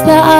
whisper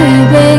一杯。